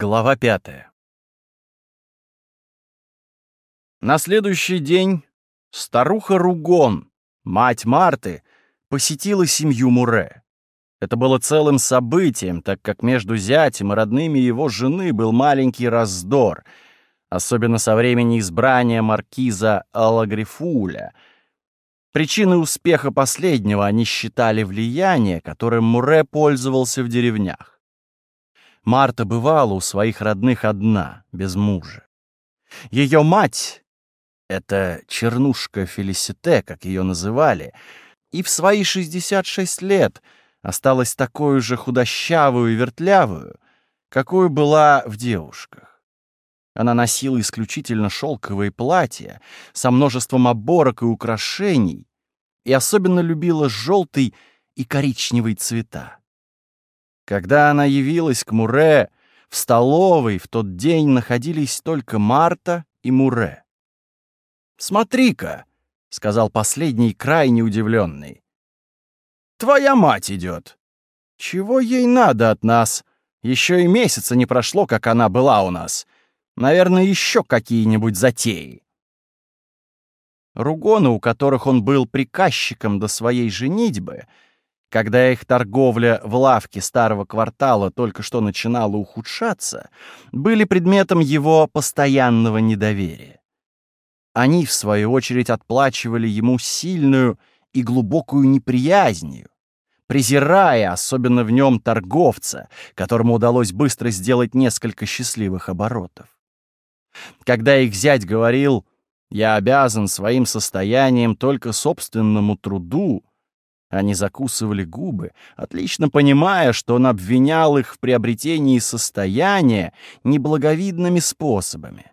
Глава пятая. На следующий день старуха Ругон, мать Марты, посетила семью Муре. Это было целым событием, так как между зятем и родными его жены был маленький раздор, особенно со времени избрания маркиза Алагрифуля. Причиной успеха последнего они считали влияние, которым Муре пользовался в деревнях. Марта бывала у своих родных одна, без мужа. Ее мать, это чернушка Фелисите, как ее называли, и в свои 66 лет осталась такой же худощавую и вертлявую, какой была в девушках. Она носила исключительно шелковые платья со множеством оборок и украшений и особенно любила желтый и коричневый цвета. Когда она явилась к Муре, в столовой в тот день находились только Марта и Муре. «Смотри-ка», — сказал последний, крайне удивленный. «Твоя мать идет. Чего ей надо от нас? Еще и месяца не прошло, как она была у нас. Наверное, еще какие-нибудь затеи». Ругоны, у которых он был приказчиком до своей женитьбы, — когда их торговля в лавке старого квартала только что начинала ухудшаться, были предметом его постоянного недоверия. Они, в свою очередь, отплачивали ему сильную и глубокую неприязнью, презирая особенно в нем торговца, которому удалось быстро сделать несколько счастливых оборотов. Когда их зять говорил «я обязан своим состоянием только собственному труду», они закусывали губы, отлично понимая, что он обвинял их в приобретении состояния неблаговидными способами.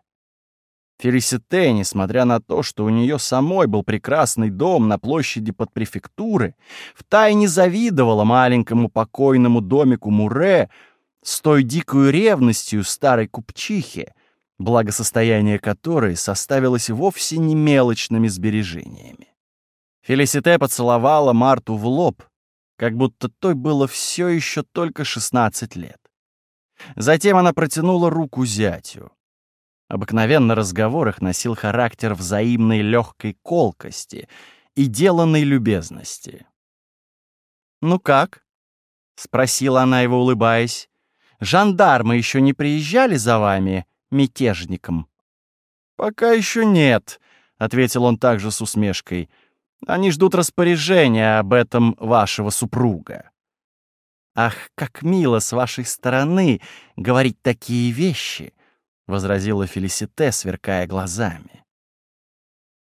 Фелисите, несмотря на то, что у нее самой был прекрасный дом на площади под префектуры, втайне завидовала маленькому покойному домику Муре с той дикой ревностью старой купчихи, благосостояние которой составилось вовсе не мелочными сбережениями. Фелисите поцеловала Марту в лоб, как будто той было все еще только 16 лет. Затем она протянула руку зятю. Обыкновенно разговор их носил характер взаимной легкой колкости и деланной любезности. «Ну как?» — спросила она его, улыбаясь. «Жандармы еще не приезжали за вами, мятежником?» «Пока еще нет», — ответил он также с усмешкой. Они ждут распоряжения об этом вашего супруга. Ах, как мило с вашей стороны говорить такие вещи, возразила Фелисите, сверкая глазами.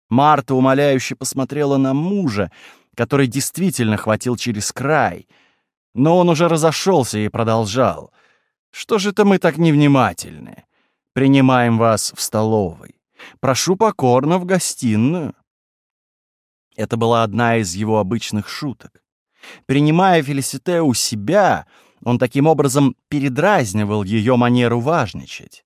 Марта умоляюще посмотрела на мужа, который действительно хватил через край, но он уже разошелся и продолжал. «Что же это мы так невнимательны? Принимаем вас в столовой. Прошу покорно в гостиную». Это была одна из его обычных шуток. Принимая Фелисите у себя, он таким образом передразнивал ее манеру важничать.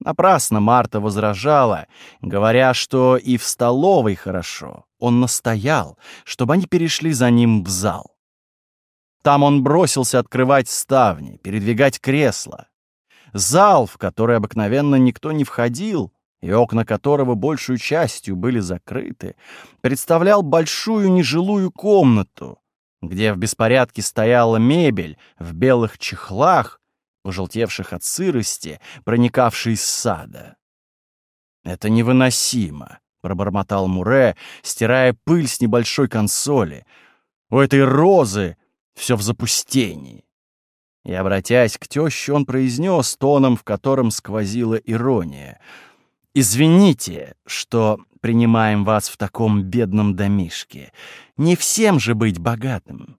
Напрасно Марта возражала, говоря, что и в столовой хорошо. Он настоял, чтобы они перешли за ним в зал. Там он бросился открывать ставни, передвигать кресла. Зал, в который обыкновенно никто не входил, и окна которого большую частью были закрыты, представлял большую нежилую комнату, где в беспорядке стояла мебель в белых чехлах, пожелтевших от сырости, проникавшей из сада. «Это невыносимо», — пробормотал Муре, стирая пыль с небольшой консоли. «У этой розы все в запустении». И, обратясь к тёще, он произнес тоном, в котором сквозила ирония — Извините, что принимаем вас в таком бедном домишке. Не всем же быть богатым.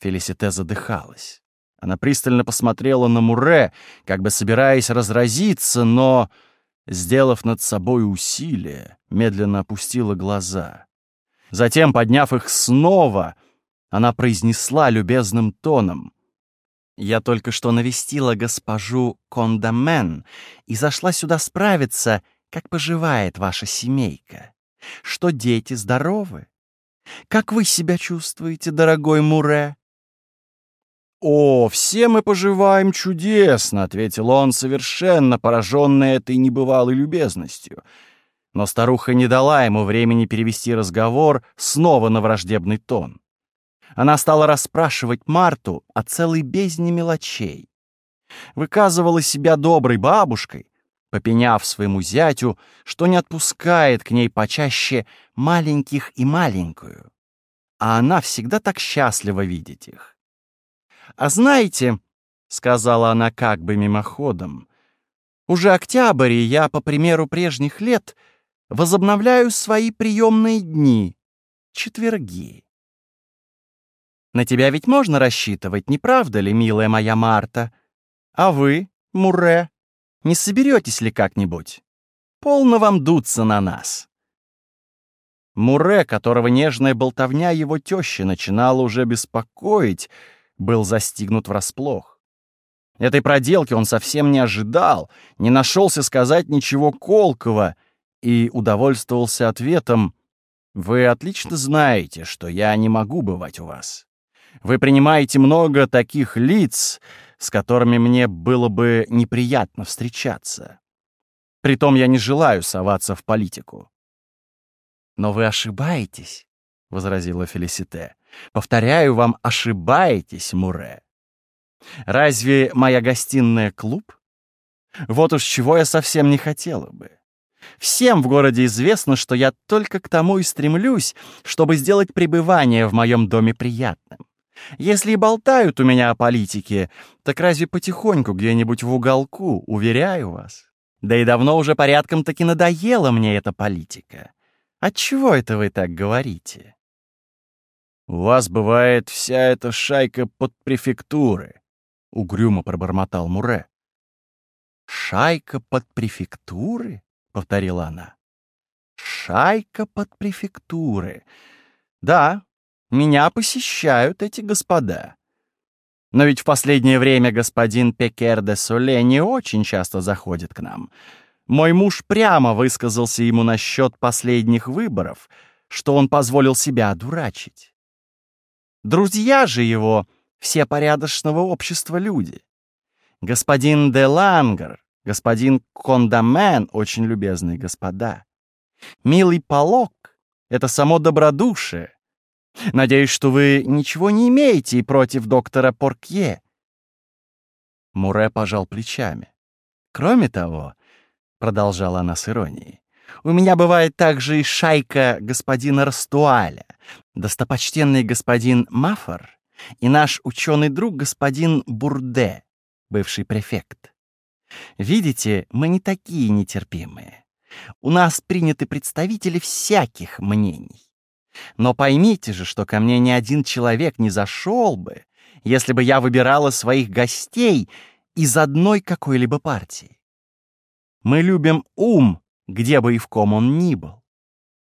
Фелисите задыхалась. Она пристально посмотрела на Муре, как бы собираясь разразиться, но, сделав над собой усилие, медленно опустила глаза. Затем, подняв их снова, она произнесла любезным тоном. Я только что навестила госпожу Кондамен и зашла сюда справиться, как поживает ваша семейка. Что дети здоровы? Как вы себя чувствуете, дорогой Муре?» «О, все мы поживаем чудесно», — ответил он, совершенно пораженный этой небывалой любезностью. Но старуха не дала ему времени перевести разговор снова на враждебный тон. Она стала расспрашивать Марту о целой бездне мелочей. Выказывала себя доброй бабушкой, попеняв своему зятю, что не отпускает к ней почаще маленьких и маленькую. А она всегда так счастлива видеть их. «А знаете, — сказала она как бы мимоходом, — уже октябрь, и я, по примеру прежних лет, возобновляю свои приемные дни, четверги. На тебя ведь можно рассчитывать, не правда ли, милая моя Марта? А вы, Муре, не соберетесь ли как-нибудь? Полно вам дуться на нас. Муре, которого нежная болтовня его тещи начинала уже беспокоить, был застигнут врасплох. Этой проделки он совсем не ожидал, не нашелся сказать ничего колкого и удовольствовался ответом «Вы отлично знаете, что я не могу бывать у вас. Вы принимаете много таких лиц, с которыми мне было бы неприятно встречаться. Притом я не желаю соваться в политику». «Но вы ошибаетесь», — возразила Фелисите. Повторяю вам, ошибаетесь, Муре. Разве моя гостиная клуб? Вот уж чего я совсем не хотела бы. Всем в городе известно, что я только к тому и стремлюсь, чтобы сделать пребывание в моем доме приятным. Если и болтают у меня о политике, так разве потихоньку где-нибудь в уголку, уверяю вас. Да и давно уже порядком таки надоела мне эта политика. Отчего это вы так говорите? «У вас бывает вся эта шайка под префектуры», — угрюмо пробормотал Муре. «Шайка под префектуры?» — повторила она. «Шайка под префектуры. Да, меня посещают эти господа. Но ведь в последнее время господин Пекер де Соле не очень часто заходит к нам. Мой муж прямо высказался ему насчет последних выборов, что он позволил себя одурачить. Друзья же его — все порядочного общества люди. Господин де Лангер, господин Кондамен — очень любезные господа. Милый Полок — это само добродушие. Надеюсь, что вы ничего не имеете против доктора Поркье. Муре пожал плечами. Кроме того, — продолжала она с иронией, у меня бывает также и шайка господина Растуаля, достопочтенный господин Мафор и наш ученый друг господин Бурде, бывший префект. Видите, мы не такие нетерпимые. У нас приняты представители всяких мнений. Но поймите же, что ко мне ни один человек не зашел бы, если бы я выбирала своих гостей из одной какой-либо партии. Мы любим ум, где бы и в ком он ни был.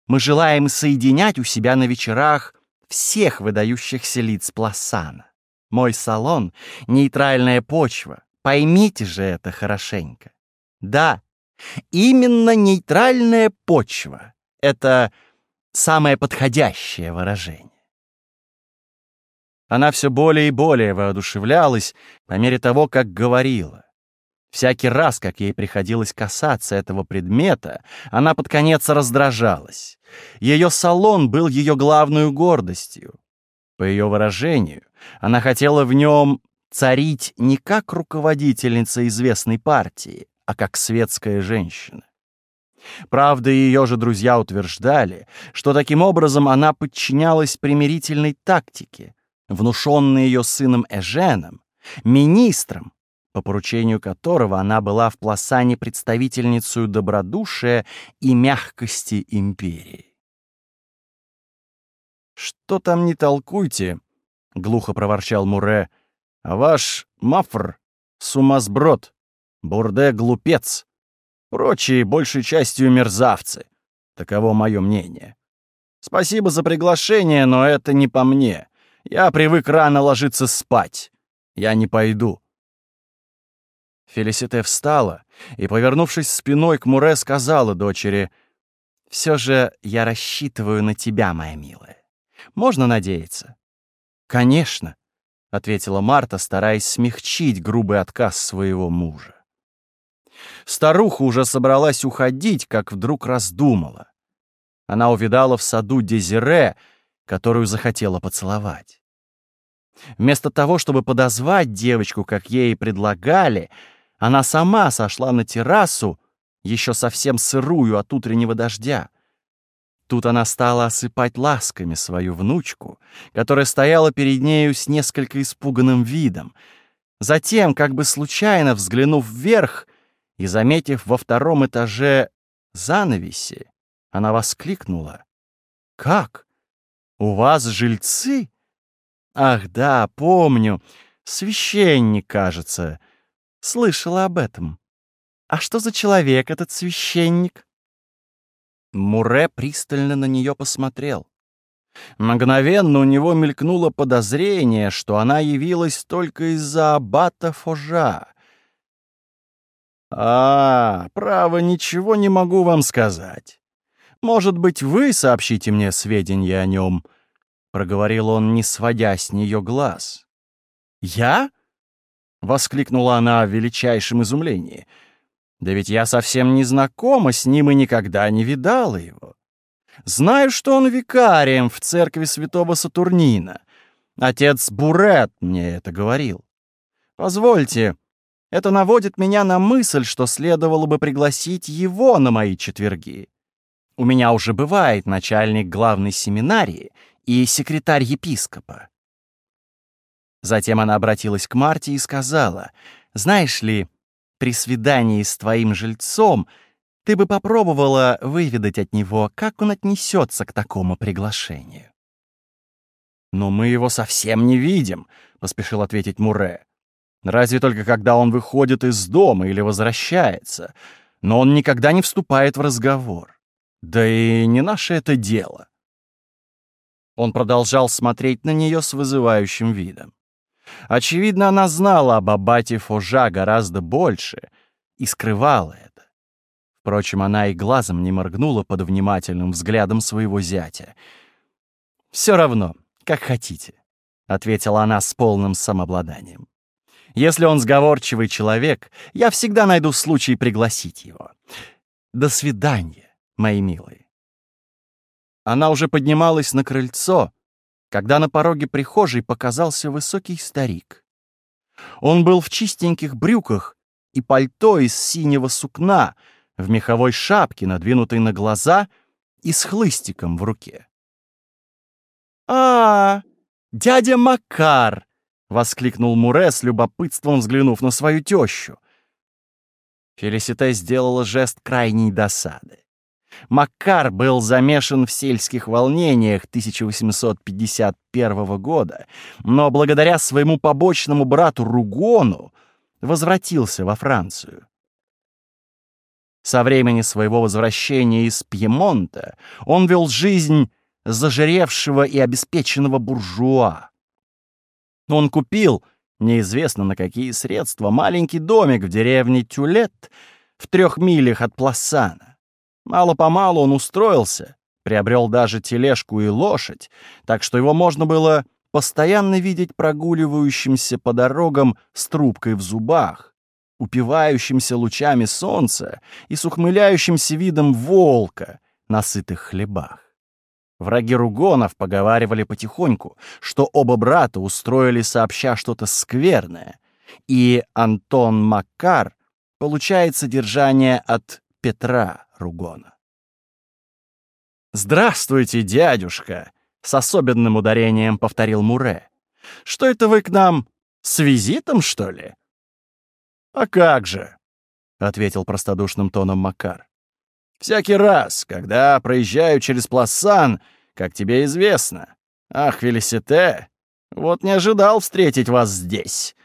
Мы желаем соединять у себя на вечерах всех выдающихся лиц Пласана. Мой салон — нейтральная почва. Поймите же это хорошенько. Да, именно нейтральная почва — это самое подходящее выражение. Она все более и более воодушевлялась по мере того, как говорила. Всякий раз, как ей приходилось касаться этого предмета, она под конец раздражалась. Ее салон был ее главной гордостью. По ее выражению, она хотела в нем царить не как руководительница известной партии, а как светская женщина. Правда, ее же друзья утверждали, что таким образом она подчинялась примирительной тактике, внушенной ее сыном Эженом, министром, по поручению которого она была в Пласане представительницей добродушия и мягкости империи. «Что там не толкуйте?» — глухо проворчал Муре. «А ваш мафр — сумасброд, бурде — глупец, прочие большей частью мерзавцы. Таково мое мнение. Спасибо за приглашение, но это не по мне. Я привык рано ложиться спать. Я не пойду». Фелисите встала и, повернувшись спиной к Муре, сказала дочери, «Все же я рассчитываю на тебя, моя милая. Можно надеяться?» «Конечно. — ответила Марта, стараясь смягчить грубый отказ своего мужа. Старуха уже собралась уходить, как вдруг раздумала. Она увидала в саду Дезире, которую захотела поцеловать. Вместо того, чтобы подозвать девочку, как ей предлагали, она сама сошла на террасу, еще совсем сырую от утреннего дождя. Тут она стала осыпать ласками свою внучку, которая стояла перед нею с несколько испуганным видом. Затем, как бы случайно взглянув вверх и заметив во втором этаже занавеси, она воскликнула. «Как? У вас жильцы?» «Ах, да, помню. Священник, кажется. Слышала об этом. А что за человек этот священник?» Муре пристально на нее посмотрел. Мгновенно у него мелькнуло подозрение, что она явилась только из-за аббата Фожа. «А, право, ничего не могу вам сказать. Может быть, вы сообщите мне сведения о нем?» — проговорил он, не сводя с нее глаз. «Я?» — воскликнула она в величайшем изумлении. «Да ведь я совсем не знакома с ним и никогда не видала его. Знаю, что он викарием в церкви святого Сатурнина. Отец Бурет мне это говорил. Позвольте, это наводит меня на мысль, что следовало бы пригласить его на мои четверги. У меня уже бывает начальник главной семинарии и секретарь епископа. Затем она обратилась к Марте и сказала, «Знаешь ли, при свидании с твоим жильцом ты бы попробовала выведать от него, как он отнесется к такому приглашению». «Но мы его совсем не видим», — поспешил ответить Муре. «Разве только когда он выходит из дома или возвращается, но он никогда не вступает в разговор. Да и не наше это дело. Он продолжал смотреть на нее с вызывающим видом. Очевидно, она знала об аббате Фожа гораздо больше и скрывала это. Впрочем, она и глазом не моргнула под внимательным взглядом своего зятя. «Все равно, как хотите», — ответила она с полным самообладанием. «Если он сговорчивый человек, я всегда найду случай пригласить его. До свидания» мои милые. Она уже поднималась на крыльцо, когда на пороге прихожей показался высокий старик. Он был в чистеньких брюках и пальто из синего сукна, в меховой шапке, надвинутой на глаза, и с хлыстиком в руке. «А, дядя Макар!» — воскликнул Муре с любопытством, взглянув на свою тещу. Фелисите сделала жест крайней досады. Маккар был замешан в сельских волнениях 1851 года, но благодаря своему побочному брату Ругону возвратился во Францию. Со времени своего возвращения из Пьемонта он вел жизнь зажиревшего и обеспеченного буржуа. Он купил, неизвестно на какие средства, маленький домик в деревне Тюлет в трех милях от Пласана. Мало-помалу он устроился, приобрел даже тележку и лошадь, так что его можно было постоянно видеть прогуливающимся по дорогам с трубкой в зубах, упивающимся лучами солнца и с ухмыляющимся видом волка на сытых хлебах. Враги Ругонов поговаривали потихоньку, что оба брата устроили сообща что-то скверное, и Антон Маккар получает содержание от Петра Ругона. «Здравствуйте, дядюшка!» — с особенным ударением повторил Муре. «Что это вы к нам с визитом, что ли?» «А как же!» — ответил простодушным тоном Макар. «Всякий раз, когда проезжаю через Пласан, как тебе известно. Ах, Велисите, вот не ожидал встретить вас здесь.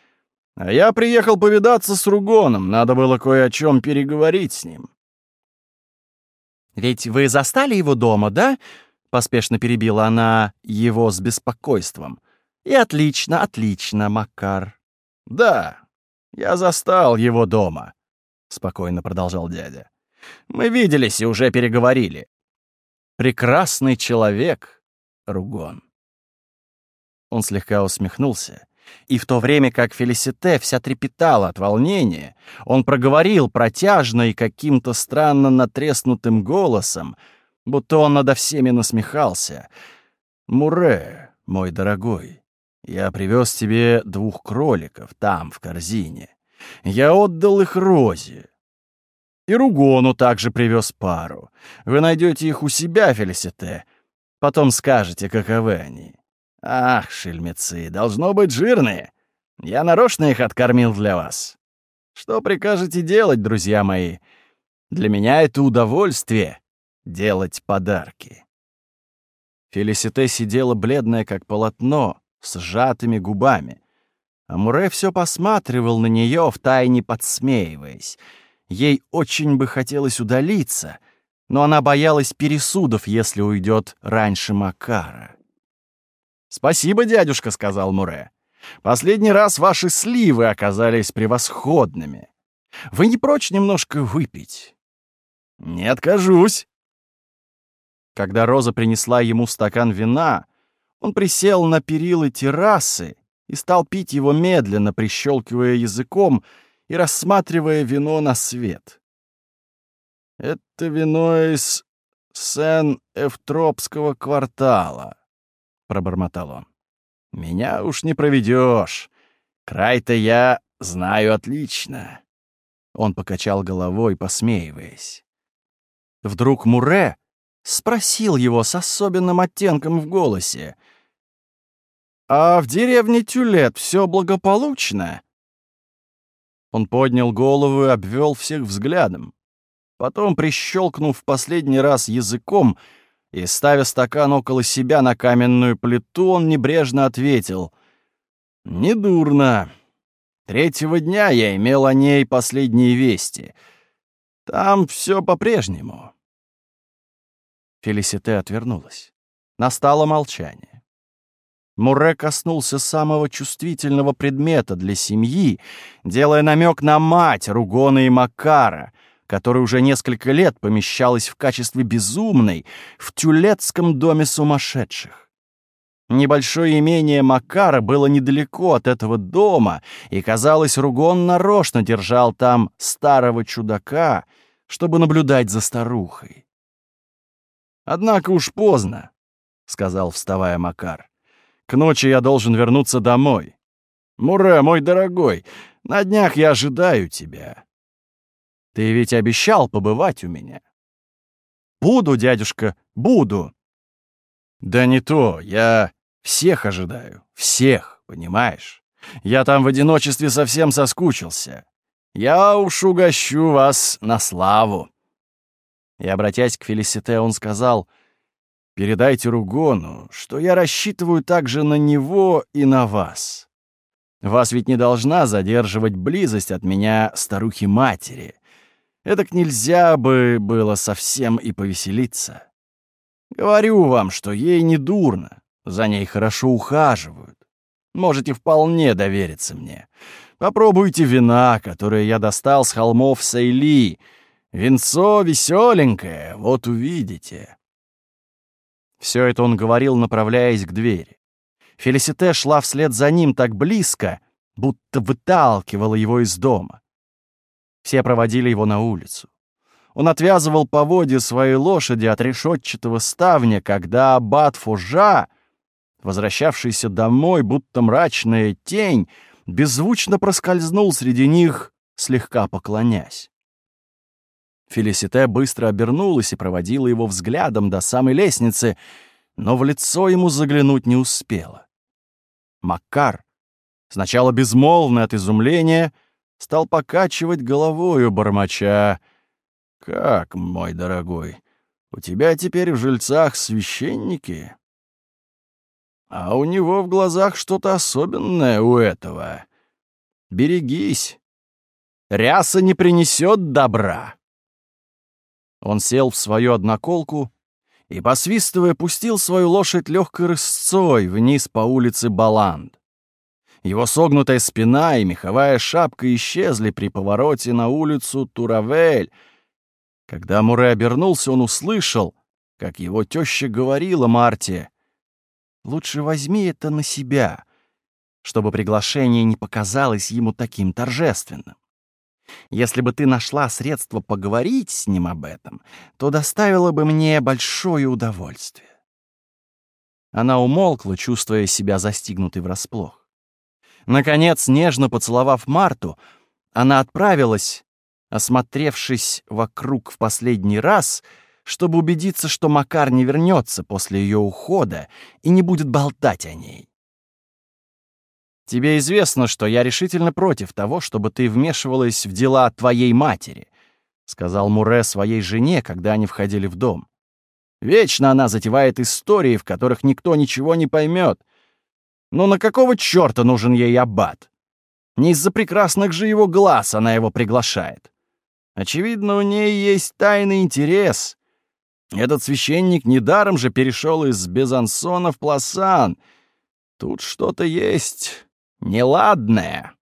А я приехал повидаться с Ругоном, надо было кое о чем переговорить с ним. «Ведь вы застали его дома, да?» — поспешно перебила она его с беспокойством. «И отлично, отлично, Макар». «Да, я застал его дома», — спокойно продолжал дядя. «Мы виделись и уже переговорили. Прекрасный человек, Ругон». Он слегка усмехнулся И в то время как Фелисите вся трепетала от волнения, он проговорил протяжно и каким-то странно натреснутым голосом, будто он надо всеми насмехался. «Муре, мой дорогой, я привез тебе двух кроликов там, в корзине. Я отдал их Розе. И Ругону также привез пару. Вы найдете их у себя, Фелисите. Потом скажете, каковы они. Ах, шельмецы, должно быть жирные. Я нарочно их откормил для вас. Что прикажете делать, друзья мои? Для меня это удовольствие — делать подарки. Фелисите сидела бледная, как полотно, с сжатыми губами. А Муре все посматривал на нее, втайне подсмеиваясь. Ей очень бы хотелось удалиться, но она боялась пересудов, если уйдет раньше Макара. «Спасибо, дядюшка», — сказал Муре. «Последний раз ваши сливы оказались превосходными. Вы не прочь немножко выпить?» «Не откажусь». Когда Роза принесла ему стакан вина, он присел на перилы террасы и стал пить его медленно, прищелкивая языком и рассматривая вино на свет. «Это вино из Сен-Эвтропского квартала», пробормотал он. «Меня уж не проведешь. Край-то я знаю отлично». Он покачал головой, посмеиваясь. Вдруг Муре спросил его с особенным оттенком в голосе. «А в деревне Тюлет все благополучно?» Он поднял голову и обвел всех взглядом. Потом, прищелкнув последний раз языком, и, ставя стакан около себя на каменную плиту, он небрежно ответил. «Недурно. Третьего дня я имел о ней последние вести. Там все по-прежнему». Фелисите отвернулась. Настало молчание. Муре коснулся самого чувствительного предмета для семьи, делая намек на мать Ругона и Макара — которая уже несколько лет помещалась в качестве безумной в тюлетском доме сумасшедших. Небольшое имение Макара было недалеко от этого дома, и, казалось, Ругон нарочно держал там старого чудака, чтобы наблюдать за старухой. «Однако уж поздно», — сказал, вставая Макар. «К ночи я должен вернуться домой. Муре, мой дорогой, на днях я ожидаю тебя. Ты ведь обещал побывать у меня. Буду, дядюшка, буду. Да не то, я всех ожидаю, всех, понимаешь? Я там в одиночестве совсем соскучился. Я уж угощу вас на славу. И, обратясь к Фелисите, он сказал, «Передайте Ругону, что я рассчитываю также на него и на вас. Вас ведь не должна задерживать близость от меня старухи-матери. Эдак нельзя бы было совсем и повеселиться. Говорю вам, что ей не дурно, за ней хорошо ухаживают. Можете вполне довериться мне. Попробуйте вина, которое я достал с холмов Сейли. Винцо веселенькое, вот увидите. Все это он говорил, направляясь к двери. Фелисите шла вслед за ним так близко, будто выталкивала его из дома. Все проводили его на улицу. Он отвязывал поводья своей лошади от решетчатого ставня, когда аббат Фужа, возвращавшийся домой, будто мрачная тень, беззвучно проскользнул среди них, слегка поклонясь. Фелисите быстро обернулась и проводила его взглядом до самой лестницы, но в лицо ему заглянуть не успела. Макар, сначала безмолвный от изумления, — стал покачивать головою, бормоча. «Как, мой дорогой, у тебя теперь в жильцах священники?» «А у него в глазах что-то особенное у этого. Берегись. Ряса не принесет добра». Он сел в свою одноколку и, посвистывая, пустил свою лошадь легкой рысцой вниз по улице Баланд. Его согнутая спина и меховая шапка исчезли при повороте на улицу Туравель. Когда Муре обернулся, он услышал, как его теща говорила Марте, «Лучше возьми это на себя. чтобы приглашение не показалось ему таким торжественным. Если бы ты нашла средство поговорить с ним об этом, то доставило бы мне большое удовольствие. Она умолкла, чувствуя себя застигнутой врасплох. Наконец, нежно поцеловав Марту, она отправилась, осмотревшись вокруг в последний раз, чтобы убедиться, что Макар не вернется после ее ухода и не будет болтать о ней. Тебе известно, что я решительно против того, чтобы ты вмешивалась в дела твоей матери», — сказал Муре своей жене, когда они входили в дом. «Вечно она затевает истории, в которых никто ничего не поймет. Но на какого черта нужен ей аббат? Не из-за прекрасных же его глаз она его приглашает. Очевидно, у ней есть тайный интерес. Этот священник недаром же перешел из Безансона в Пласан. Тут что-то есть неладное.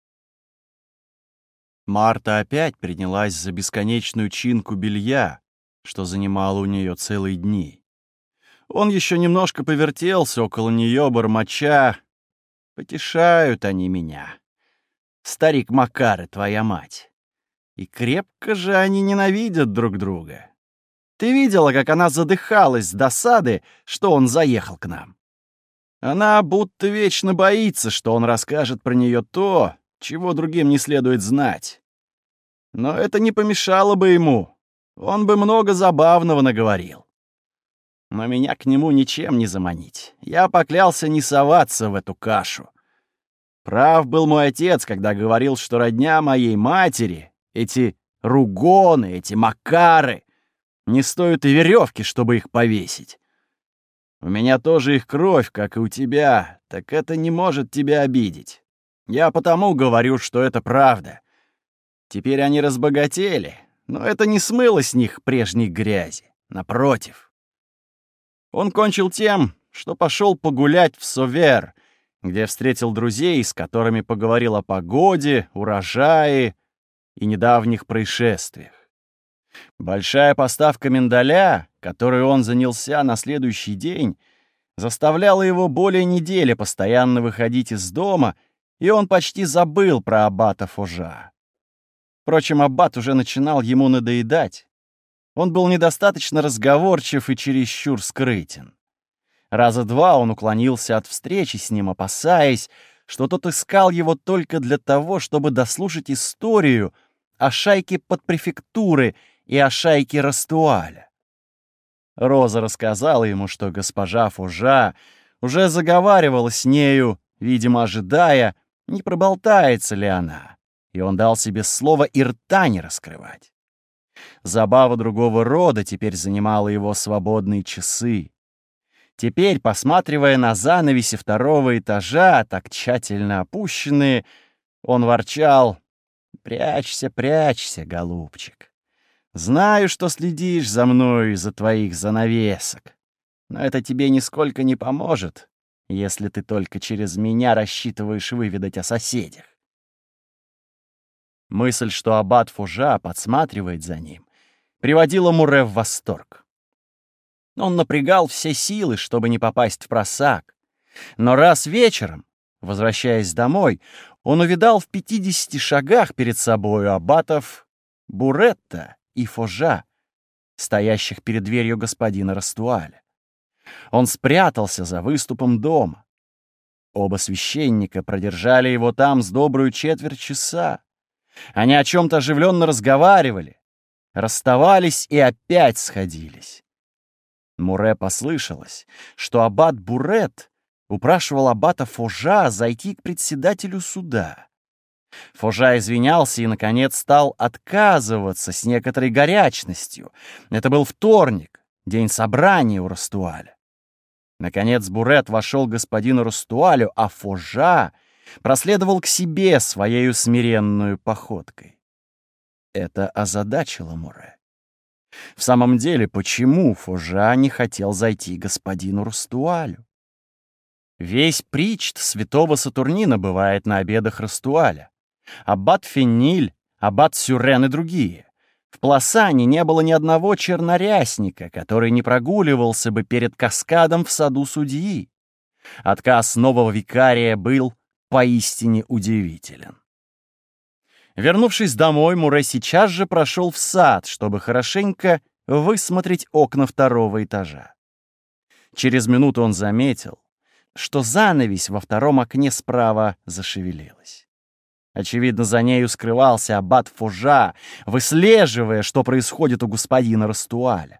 Марта опять принялась за бесконечную чинку белья, что занимало у нее целые дни. Он еще немножко повертелся около нее, бормоча. «Потешают они меня. Старик Макар и твоя мать. И крепко же они ненавидят друг друга. Ты видела, как она задыхалась с досады, что он заехал к нам? Она будто вечно боится, что он расскажет про нее то, чего другим не следует знать. Но это не помешало бы ему. Он бы много забавного наговорил. Но меня к нему ничем не заманить. Я поклялся не соваться в эту кашу. Прав был мой отец, когда говорил, что родня моей матери, эти ругоны, эти макары, не стоят и веревки, чтобы их повесить. У меня тоже их кровь, как и у тебя, так это не может тебя обидеть. Я потому говорю, что это правда. Теперь они разбогатели, но это не смыло с них прежней грязи. Напротив. Он кончил тем, что пошел погулять в Совер, где встретил друзей, с которыми поговорил о погоде, урожае и недавних происшествиях. Большая поставка миндаля, которой он занялся на следующий день, заставляла его более недели постоянно выходить из дома, и он почти забыл про аббата Фужа. Впрочем, аббат уже начинал ему надоедать. Он был недостаточно разговорчив и чересчур скрытен. Раза два он уклонился от встречи с ним, опасаясь, что тот искал его только для того, чтобы дослушать историю о шайке подпрефектуры и о шайке Растуаля. Роза рассказала ему, что госпожа Фужа уже заговаривала с нею, видимо, ожидая, не проболтается ли она, и он дал себе слово и рта не раскрывать. Забава другого рода теперь занимала его свободные часы. Теперь, посматривая на занавеси второго этажа, так тщательно опущенные, он ворчал «Прячься, прячься, голубчик». Знаю, что следишь за мной из-за твоих занавесок. Но это тебе нисколько не поможет, если ты только через меня рассчитываешь выведать о соседях. Мысль, что аббат Фужа подсматривает за ним, приводила Муре в восторг. Он напрягал все силы, чтобы не попасть в просак. Но раз вечером, возвращаясь домой, он увидал в пятидесяти шагах перед собою аббатов Буретта и Фожа, стоящих перед дверью господина Растуаля. Он спрятался за выступом дома. Оба священника продержали его там с добрую четверть часа. Они о чем-то оживленно разговаривали, расставались и опять сходились. Муре послышалось, что аббат Бурет упрашивал аббата Фожа зайти к председателю суда. Фужа извинялся и, наконец, стал отказываться с некоторой горячностью. Это был вторник, день собрания у Растуаля. Наконец Бурет вошел господину Растуалю, а Фужа проследовал к себе своей смиренную походкой. Это озадачило Муре. В самом деле, почему Фужа не хотел зайти господину Растуалю? Весь причт святого Сатурнина бывает на обедах Растуаля. Аббат Фениль, Аббат Сюрен и другие. В Пласане не было ни одного чернорясника, который не прогуливался бы перед каскадом в саду судьи. Отказ нового викария был поистине удивителен. Вернувшись домой, Муре сейчас же прошел в сад, чтобы хорошенько высмотреть окна второго этажа. Через минуту он заметил, что занавесь во втором окне справа зашевелилась. Очевидно, за нею скрывался аббат Фужа, выслеживая, что происходит у господина Растуаля.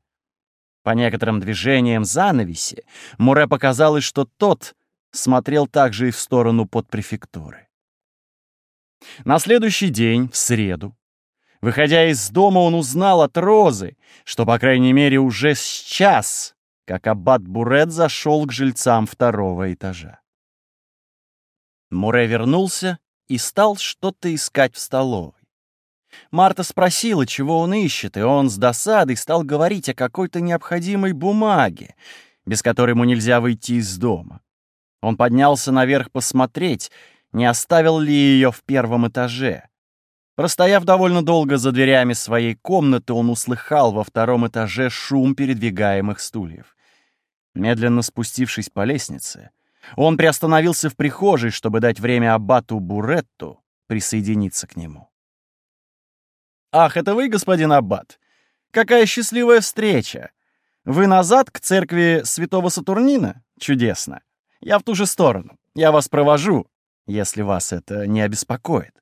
По некоторым движениям занавеси Муре показалось, что тот смотрел также и в сторону подпрефектуры. На следующий день, в среду, выходя из дома, он узнал от Розы, что, по крайней мере, уже сейчас, как аббат Бурет зашел к жильцам второго этажа. Муре вернулся и стал что-то искать в столовой. Марта спросила, чего он ищет, и он с досадой стал говорить о какой-то необходимой бумаге, без которой ему нельзя выйти из дома. Он поднялся наверх посмотреть, не оставил ли ее в первом этаже. Простояв довольно долго за дверями своей комнаты, он услыхал во втором этаже шум передвигаемых стульев. Медленно спустившись по лестнице, он приостановился в прихожей, чтобы дать время аббату Буретту присоединиться к нему. «Ах, это вы, господин аббат? Какая счастливая встреча! Вы назад к церкви святого Сатурнина? Чудесно! Я в ту же сторону. Я вас провожу, если вас это не обеспокоит».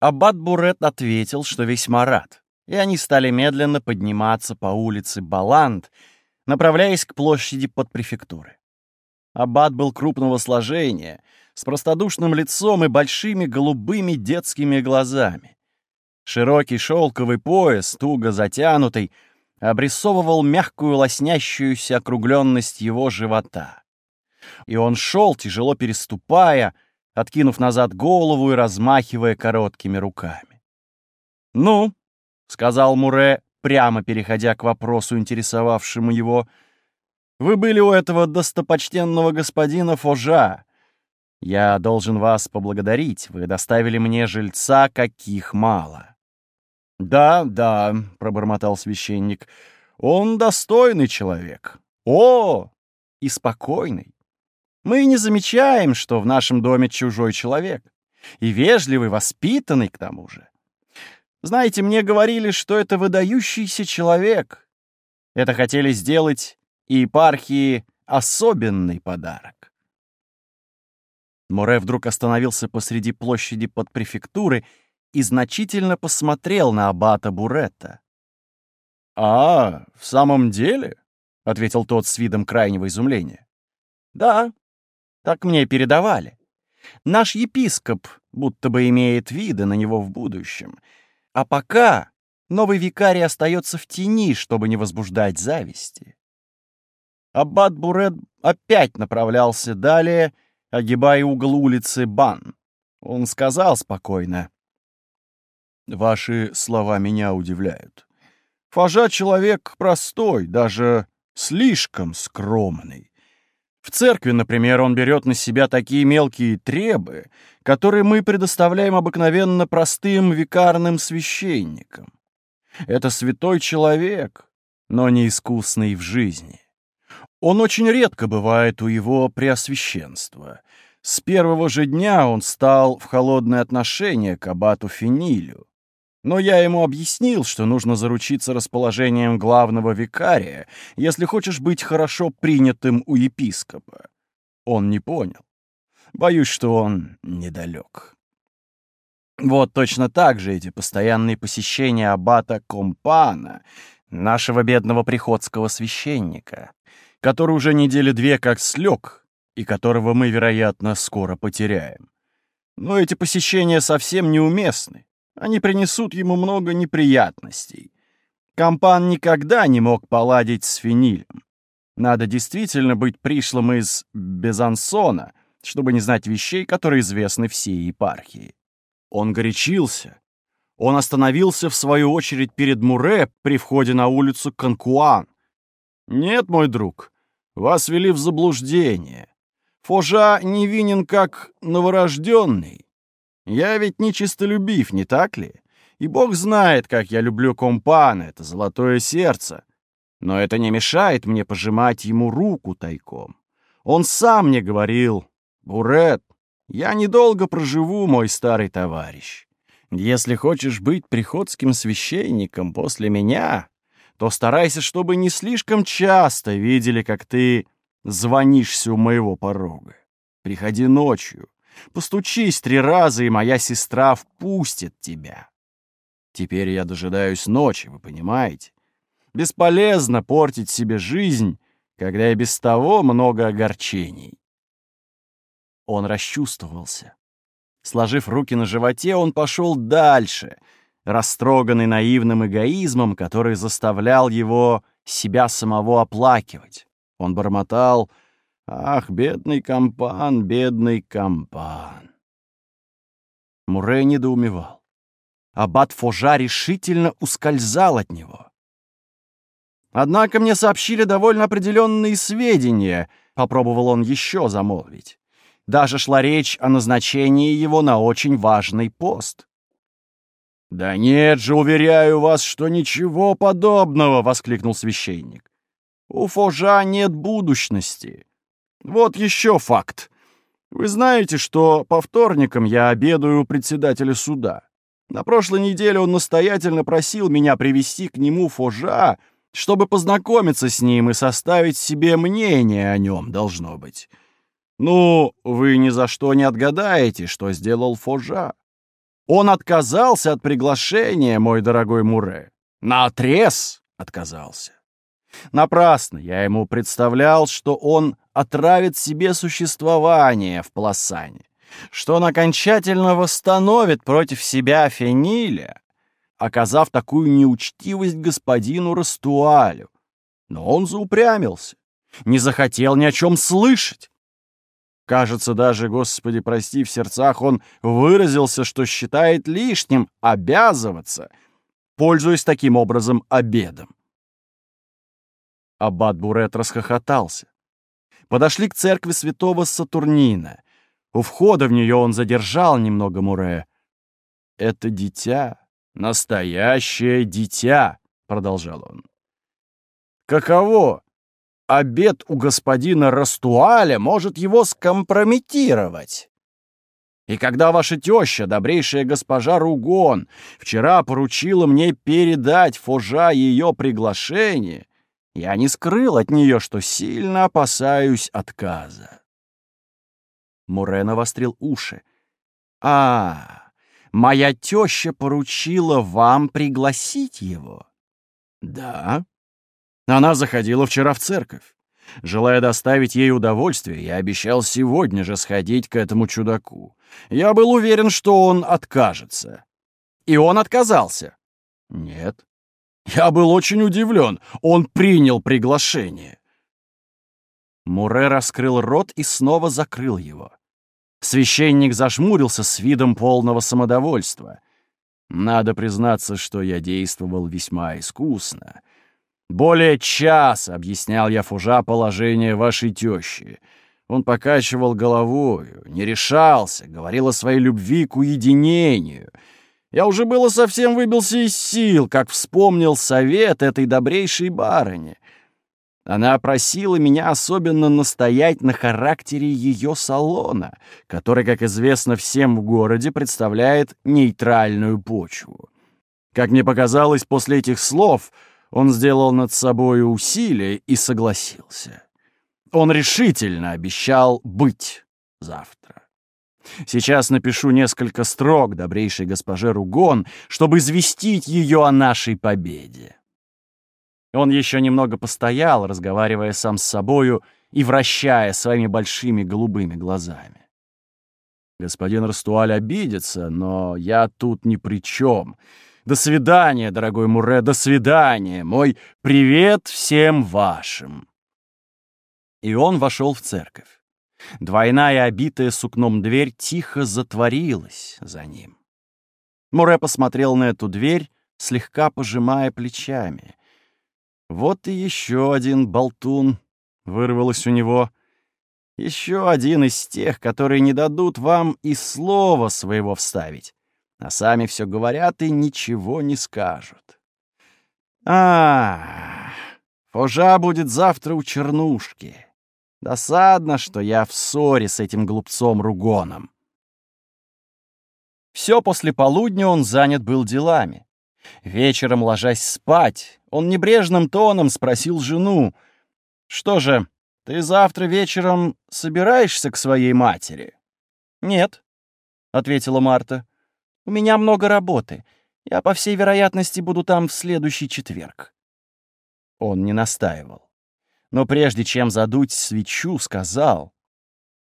Аббат Бурет ответил, что весьма рад, и они стали медленно подниматься по улице Баланд, направляясь к площади под префектуры. Аббат был крупного сложения, с простодушным лицом и большими голубыми детскими глазами. Широкий шелковый пояс, туго затянутый, обрисовывал мягкую лоснящуюся округленность его живота. И он шел, тяжело переступая, откинув назад голову и размахивая короткими руками. «Ну», — сказал Муре, прямо переходя к вопросу, интересовавшему его, — вы были у этого достопочтенного господина Фожа. Я должен вас поблагодарить. Вы доставили мне жильца, каких мало». «Да, да», — пробормотал священник, — «он достойный человек. О, и спокойный. Мы не замечаем, что в нашем доме чужой человек. И вежливый, воспитанный к тому же. Знаете, мне говорили, что это выдающийся человек. Это хотели сделать епархии особенный подарок. Море вдруг остановился посреди площади под префектуры и значительно посмотрел на аббата Буретта. «А, в самом деле?» — ответил тот с видом крайнего изумления. «Да, так мне передавали. Наш епископ будто бы имеет виды на него в будущем. А пока новый викарий остается в тени, чтобы не возбуждать зависти. Аббат Бурет опять направлялся далее, огибая угол улицы Бан. Он сказал спокойно. «Ваши слова меня удивляют. Фажа человек простой, даже слишком скромный. В церкви, например, он берет на себя такие мелкие требы, которые мы предоставляем обыкновенно простым викарным священникам. Это святой человек, но не искусный в жизни. Он очень редко бывает у его преосвященства. С первого же дня он стал в холодное отношение к абату Фенилю. Но я ему объяснил, что нужно заручиться расположением главного викария, если хочешь быть хорошо принятым у епископа. Он не понял. Боюсь, что он недалек. Вот точно так же эти постоянные посещения аббата Компана, нашего бедного приходского священника который уже недели две как слег и которого мы, вероятно, скоро потеряем. Но эти посещения совсем неуместны. Они принесут ему много неприятностей. Компан никогда не мог поладить с фенилем. Надо действительно быть пришлым из Безансона, чтобы не знать вещей, которые известны всей епархии. Он горячился. Он остановился, в свою очередь, перед Муре при входе на улицу Конкуан. «Нет, мой друг, вас вели в заблуждение. Фожа невинен как новорожденный. Я ведь не чистолюбив, не так ли? И бог знает, как я люблю компана, это золотое сердце. Но это не мешает мне пожимать ему руку тайком. Он сам мне говорил, «Бурет, Я недолго проживу, мой старый товарищ. Если хочешь быть приходским священником после меня, то старайся, чтобы не слишком часто видели, как ты звонишься у моего порога. Приходи ночью, постучись три раза, и моя сестра впустит тебя. Теперь я дожидаюсь ночи, вы понимаете? Бесполезно портить себе жизнь, когда и без того много огорчений. Он расчувствовался. Сложив руки на животе, он пошел дальше, растроганный наивным эгоизмом, который заставлял его себя самого оплакивать. Он бормотал «Ах, бедный компан, бедный компан!» Мурей недоумевал. Аббат Фожа решительно ускользал от него. «Однако мне сообщили довольно определенные сведения», — попробовал он еще замолвить. Даже шла речь о назначении его на очень важный пост. «Да нет же, уверяю вас, что ничего подобного!» — воскликнул священник. «У Фожа нет будущности. Вот еще факт. Вы знаете, что по вторникам я обедаю у председателя суда. На прошлой неделе он настоятельно просил меня привести к нему Фожа, чтобы познакомиться с ним и составить себе мнение о нем, должно быть. Ну, вы ни за что не отгадаете, что сделал Фожа. Он отказался от приглашения, мой дорогой Муре. Наотрез отказался. Напрасно я ему представлял, что он отравит себе существование в Пласане, что он окончательно восстановит против себя Фениля, оказав такую неучтивость господину Растуалю. Но он заупрямился, не захотел ни о чем слышать. Кажется, даже, Господи, прости, в сердцах он выразился, что считает лишним обязываться, пользуясь таким образом обедом. Аббат Бурет расхохотался. Подошли к церкви святого Сатурнина. У входа в нее он задержал немного Муре. «Это дитя, настоящее дитя», — продолжал он. «Каково обед у господина Растуаля может его скомпрометировать. И когда ваша теща, добрейшая госпожа Ругон, вчера поручила мне передать Фожа ее приглашение, я не скрыл от нее, что сильно опасаюсь отказа. Мурен навострил уши. «А, моя теща поручила вам пригласить его?» «Да», она заходила вчера в церковь. Желая доставить ей удовольствие, я обещал сегодня же сходить к этому чудаку. Я был уверен, что он откажется. И он отказался. Нет. Я был очень удивлен. Он принял приглашение. Муре раскрыл рот и снова закрыл его. Священник зажмурился с видом полного самодовольства. Надо признаться, что я действовал весьма искусно. Более часа объяснял я Фужа положение вашей тещи. Он покачивал головою, не решался, говорил о своей любви к уединению. Я уже было совсем выбился из сил, как вспомнил совет этой добрейшей барыни. Она просила меня особенно настоять на характере ее салона, который, как известно всем в городе, представляет нейтральную почву. Как мне показалось после этих слов — он сделал над собой усилие и согласился. Он решительно обещал быть завтра. Сейчас напишу несколько строк добрейшей госпоже Ругон, чтобы известить ее о нашей победе. Он еще немного постоял, разговаривая сам с собою и вращая своими большими голубыми глазами. Господин Растуаль обидится, но я тут ни при чем. До свидания, дорогой Муре, до свидания. Мой привет всем вашим. И он вошел в церковь. Двойная, обитая сукном дверь, тихо затворилась за ним. Муре посмотрел на эту дверь, слегка пожимая плечами. Вот и еще один болтун вырвалось у него. Еще один из тех, которые не дадут вам и слова своего вставить а сами все говорят и ничего не скажут. А, Фожа будет завтра у Чернушки. Досадно, что я в ссоре с этим глупцом Ругоном. Все после полудня он занят был делами. Вечером, ложась спать, он небрежным тоном спросил жену, «Что же, ты завтра вечером собираешься к своей матери?» «Нет», — ответила Марта, — «у меня много работы. Я, по всей вероятности, буду там в следующий четверг». Он не настаивал. Но прежде чем задуть свечу, сказал,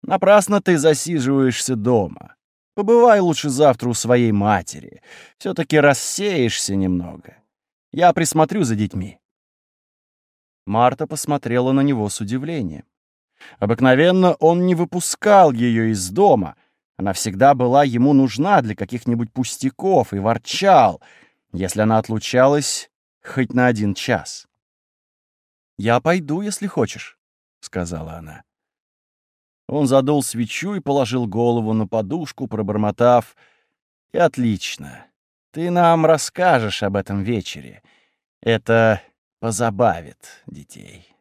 «Напрасно ты засиживаешься дома. Побывай лучше завтра у своей матери. Все-таки рассеешься немного. Я присмотрю за детьми». Марта посмотрела на него с удивлением. Обыкновенно он не выпускал ее из дома. Она всегда была ему нужна для каких-нибудь пустяков и ворчал, если она отлучалась хоть на один час. «Я пойду, если хочешь», — сказала она. Он задул свечу и положил голову на подушку, пробормотав. «И отлично. Ты нам расскажешь об этом вечере. Это позабавит детей».